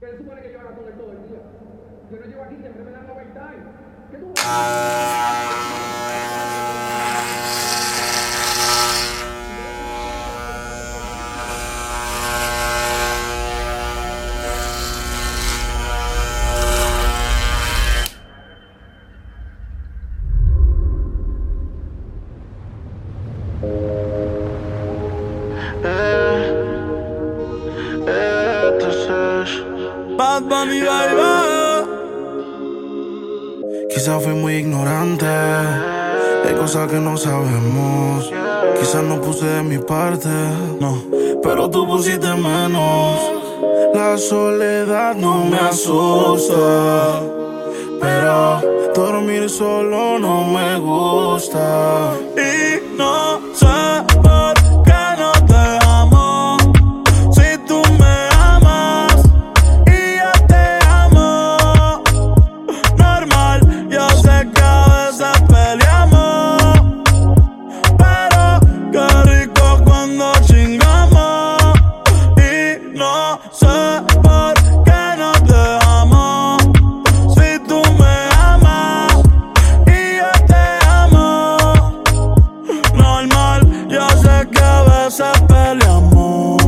¿Qué se supone que yo haga todo el día? Yo no llevo aquí, siempre me dan overtime. ¿Qué tú Bad Bunny, baby. Quizás fui muy ignorante. Hay cosas que no sabemos. Quizás no puse de mi parte. No, pero tú pusiste menos. La soledad no me asusta. Pero dormir solo no me gusta. Veces peleamos.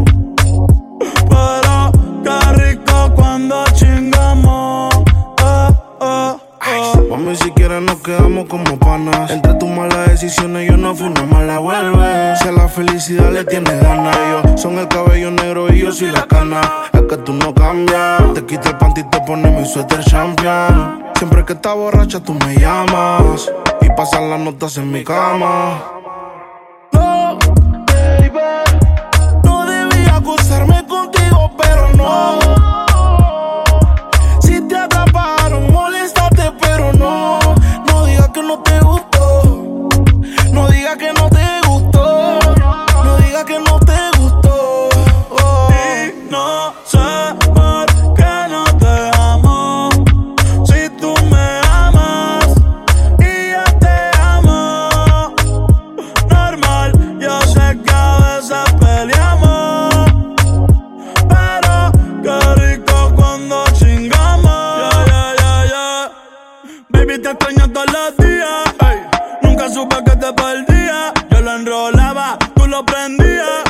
Pero qué rico cuando chingamos. Eh, eh, eh. Mami, si quieres nos quedamos como panas. Entre tus malas decisiones yo no fui una mala vuelve. Si a la felicidad le tienes ganas, ellos son el cabello negro y yo soy la cana. Es que tú no cambias. Te quita el panty y te pone mi suéter champion. Siempre que estás borracha tú me llamas. Y pasan las notas en mi cama. Baby, te extraño todos los días. Nunca supe que te perdía. Yo lo enrolaba, tú lo prendías.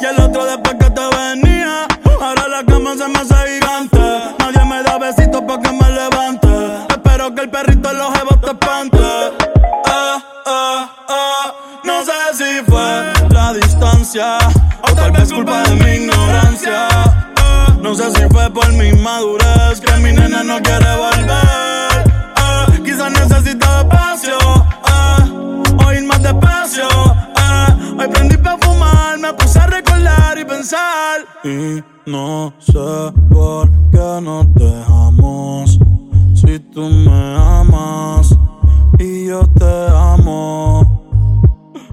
Y el otro después que te venía. Ahora la cama se me hace gigante. Nadie me da besitos pa' que me levante. Espero que el perrito en los jebos te espante. Eh, eh, eh. No sé si fue la distancia. O tal vez culpa de mi ignorancia. No sé si fue por mi madurez que mi nena no quiere volver. Y no sé por qué nos dejamos. Si tú me amas y yo te amo.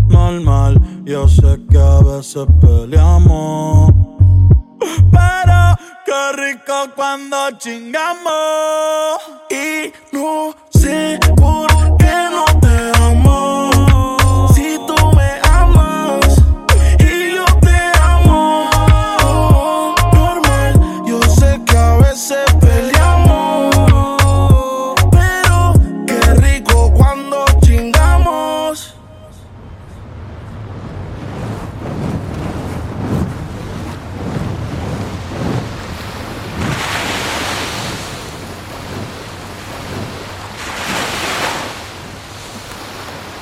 Normal, yo sé que a veces peleamos. Pero qué rico cuando chingamos. Y no sé por